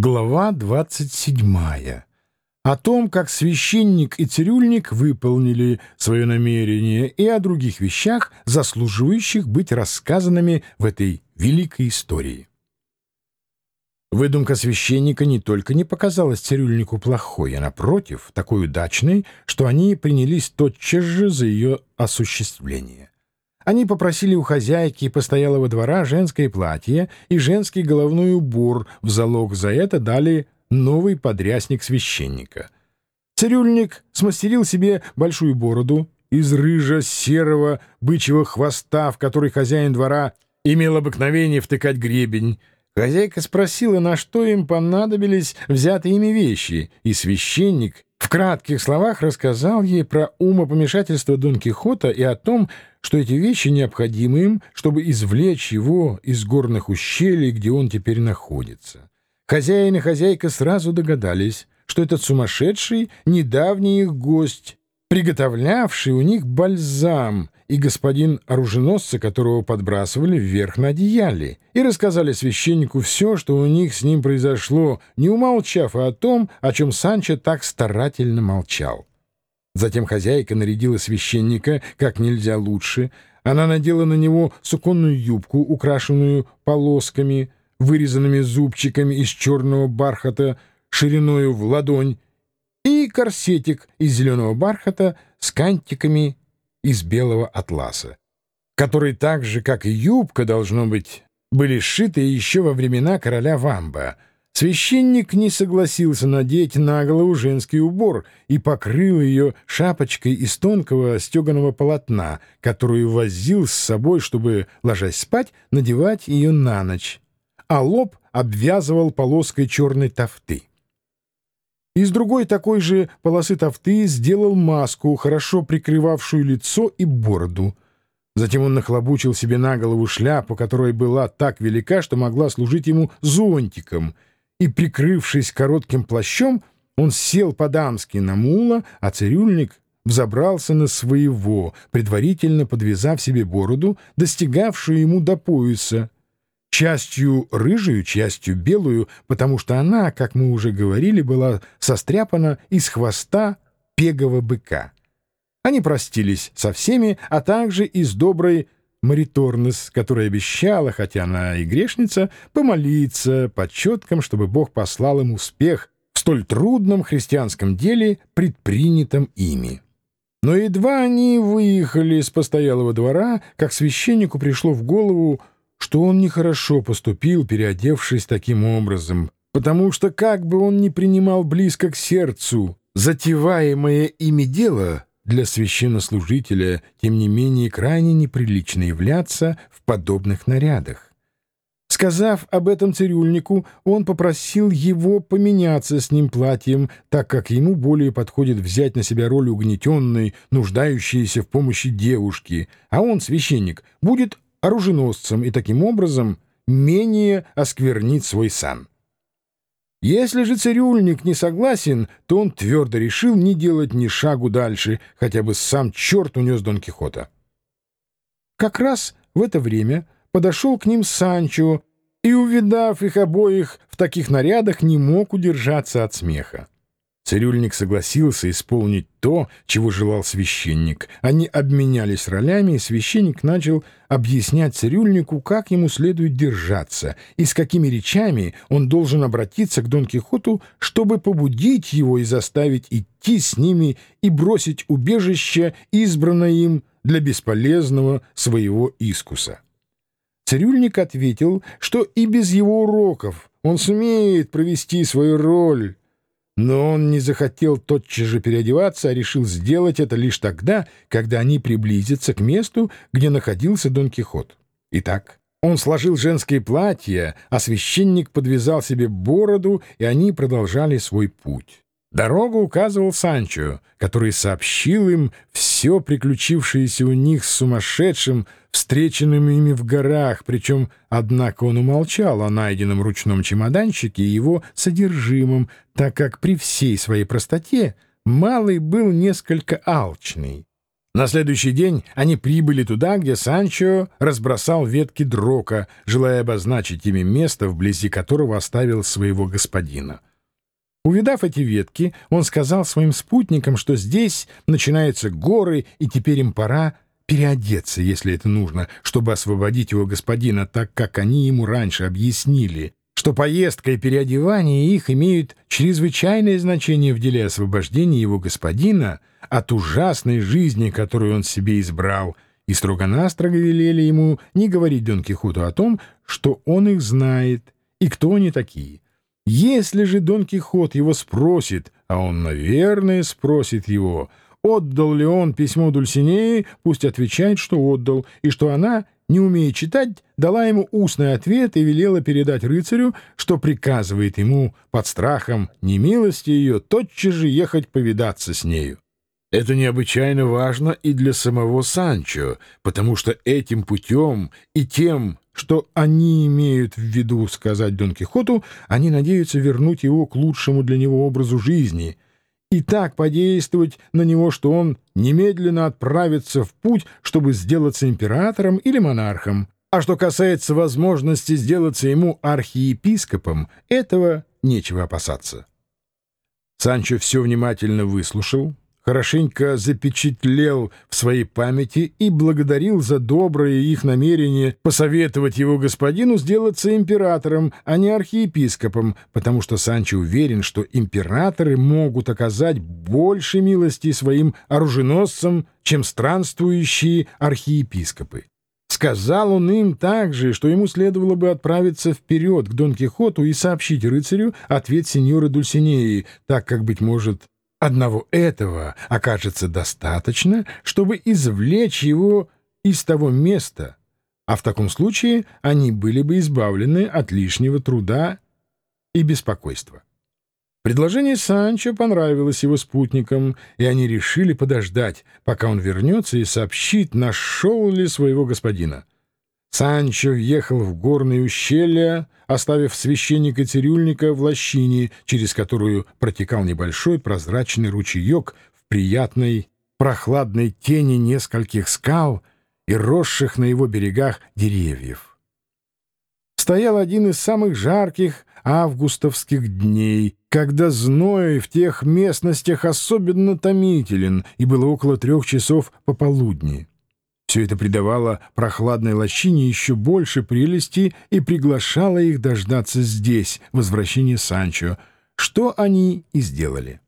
Глава 27. О том, как священник и цирюльник выполнили свое намерение и о других вещах, заслуживающих быть рассказанными в этой великой истории. Выдумка священника не только не показалась цирюльнику плохой, а, напротив, такой удачной, что они принялись тотчас же за ее осуществление. Они попросили у хозяйки постоялого двора женское платье и женский головной убор, в залог за это дали новый подрясник священника. Цирюльник смастерил себе большую бороду из рыжо-серого бычьего хвоста, в который хозяин двора имел обыкновение втыкать гребень, Хозяйка спросила, на что им понадобились взятые ими вещи, и священник в кратких словах рассказал ей про умопомешательство Дон Кихота и о том, что эти вещи необходимы им, чтобы извлечь его из горных ущелий, где он теперь находится. Хозяин и хозяйка сразу догадались, что этот сумасшедший — недавний их гость, приготовлявший у них бальзам, и господин оруженосца, которого подбрасывали вверх на одеяле, и рассказали священнику все, что у них с ним произошло, не умолчав о том, о чем Санчо так старательно молчал. Затем хозяйка нарядила священника как нельзя лучше. Она надела на него суконную юбку, украшенную полосками, вырезанными зубчиками из черного бархата, шириною в ладонь, и корсетик из зеленого бархата с кантиками из белого атласа, которые так же, как и юбка, должно быть, были сшиты еще во времена короля Вамба. Священник не согласился надеть на голову женский убор и покрыл ее шапочкой из тонкого стеганого полотна, которую возил с собой, чтобы, ложась спать, надевать ее на ночь, а лоб обвязывал полоской черной тофты. Из другой такой же полосы тофты сделал маску, хорошо прикрывавшую лицо и бороду. Затем он нахлобучил себе на голову шляпу, которая была так велика, что могла служить ему зонтиком, и, прикрывшись коротким плащом, он сел по-дамски на мула, а цирюльник взобрался на своего, предварительно подвязав себе бороду, достигавшую ему до пояса, частью рыжую, частью белую, потому что она, как мы уже говорили, была состряпана из хвоста пегого быка. Они простились со всеми, а также и с доброй Мариторнес, которая обещала, хотя она и грешница, помолиться под четком, чтобы Бог послал им успех в столь трудном христианском деле, предпринятом ими. Но едва они выехали с постоялого двора, как священнику пришло в голову, что он нехорошо поступил, переодевшись таким образом, потому что как бы он ни принимал близко к сердцу затеваемое ими дело, для священнослужителя, тем не менее, крайне неприлично являться в подобных нарядах. Сказав об этом цирюльнику, он попросил его поменяться с ним платьем, так как ему более подходит взять на себя роль угнетенной, нуждающейся в помощи девушки, а он, священник, будет оруженосцем и таким образом менее осквернит свой сан. Если же цирюльник не согласен, то он твердо решил не делать ни шагу дальше, хотя бы сам черт унес Дон Кихота. Как раз в это время подошел к ним Санчо и, увидав их обоих в таких нарядах, не мог удержаться от смеха. Цирюльник согласился исполнить то, чего желал священник. Они обменялись ролями, и священник начал объяснять цирюльнику, как ему следует держаться и с какими речами он должен обратиться к Дон Кихоту, чтобы побудить его и заставить идти с ними и бросить убежище, избранное им для бесполезного своего искуса. Цирюльник ответил, что и без его уроков он сумеет провести свою роль, но он не захотел тотчас же переодеваться, а решил сделать это лишь тогда, когда они приблизятся к месту, где находился Дон Кихот. Итак, он сложил женское платье, а священник подвязал себе бороду, и они продолжали свой путь. Дорогу указывал Санчо, который сообщил им все приключившееся у них с сумасшедшим, встреченным ими в горах, причем, однако, он умолчал о найденном ручном чемоданчике и его содержимом, так как при всей своей простоте малый был несколько алчный. На следующий день они прибыли туда, где Санчо разбросал ветки дрока, желая обозначить ими место, вблизи которого оставил своего господина. Увидав эти ветки, он сказал своим спутникам, что здесь начинаются горы, и теперь им пора переодеться, если это нужно, чтобы освободить его господина, так как они ему раньше объяснили, что поездка и переодевание их имеют чрезвычайное значение в деле освобождения его господина — от ужасной жизни, которую он себе избрал, и строго-настрого велели ему не говорить Дон Кихоту о том, что он их знает и кто они такие. Если же Дон Кихот его спросит, а он, наверное, спросит его, отдал ли он письмо Дульсинеи, пусть отвечает, что отдал, и что она, не умея читать, дала ему устный ответ и велела передать рыцарю, что приказывает ему под страхом немилости ее тотчас же ехать повидаться с нею. Это необычайно важно и для самого Санчо, потому что этим путем и тем, что они имеют в виду сказать Дон Кихоту, они надеются вернуть его к лучшему для него образу жизни и так подействовать на него, что он немедленно отправится в путь, чтобы сделаться императором или монархом. А что касается возможности сделаться ему архиепископом, этого нечего опасаться. Санчо все внимательно выслушал, хорошенько запечатлел в своей памяти и благодарил за доброе их намерение посоветовать его господину сделаться императором, а не архиепископом, потому что Санчо уверен, что императоры могут оказать больше милости своим оруженосцам, чем странствующие архиепископы. Сказал он им также, что ему следовало бы отправиться вперед к Дон Кихоту и сообщить рыцарю ответ сеньоры Дульсинеи, так как, быть может, Одного этого окажется достаточно, чтобы извлечь его из того места, а в таком случае они были бы избавлены от лишнего труда и беспокойства. Предложение Санчо понравилось его спутникам, и они решили подождать, пока он вернется и сообщит, нашел ли своего господина. Санчо въехал в горные ущелья, оставив священника-цирюльника в лощине, через которую протекал небольшой прозрачный ручеек в приятной прохладной тени нескольких скал и росших на его берегах деревьев. Стоял один из самых жарких августовских дней, когда зной в тех местностях особенно томителен, и было около трех часов пополудни. Все это придавало прохладной лощине еще больше прелести и приглашало их дождаться здесь, возвращения Санчо, что они и сделали.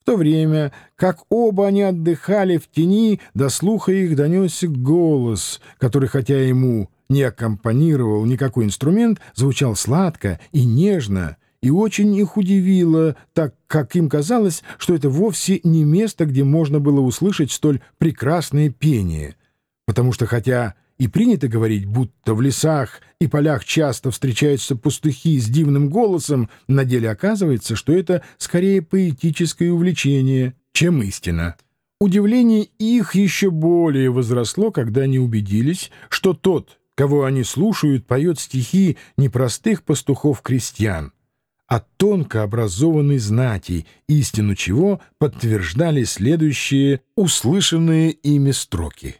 В то время, как оба они отдыхали в тени, до слуха их донесся голос, который, хотя ему не аккомпанировал никакой инструмент, звучал сладко и нежно, и очень их удивило, так как им казалось, что это вовсе не место, где можно было услышать столь прекрасное пение — потому что хотя и принято говорить, будто в лесах и полях часто встречаются пастухи с дивным голосом, на деле оказывается, что это скорее поэтическое увлечение, чем истина. Удивление их еще более возросло, когда они убедились, что тот, кого они слушают, поет стихи не простых пастухов-крестьян, а тонко образованной знати, истину чего подтверждали следующие услышанные ими строки.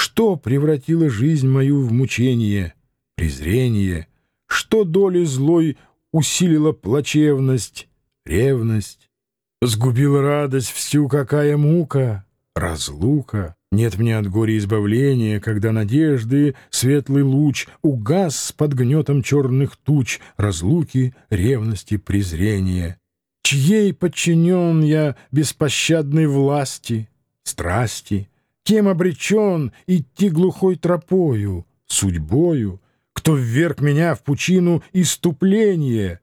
Что превратило жизнь мою в мучение, презрение? Что доли злой усилила плачевность, ревность? Сгубила радость всю, какая мука, разлука. Нет мне от горя избавления, когда надежды светлый луч угас под гнетом черных туч, разлуки, ревности, презрения. Чьей подчинен я беспощадной власти, страсти, кем обречен идти глухой тропою, судьбою, кто вверг меня в пучину иступления,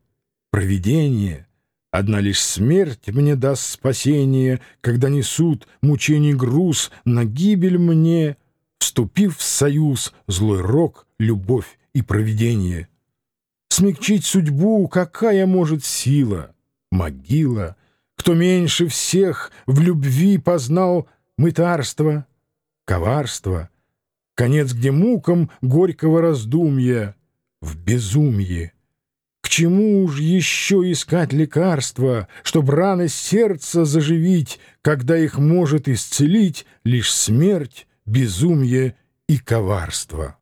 провидение. Одна лишь смерть мне даст спасение, когда несут мучений груз на гибель мне, вступив в союз злой рок, любовь и провидение. Смягчить судьбу какая может сила? Могила, кто меньше всех в любви познал мытарство — коварство, конец где мукам горького раздумья, в безумье, К чему ж еще искать лекарства, чтоб раны сердца заживить, когда их может исцелить лишь смерть, безумие и коварство?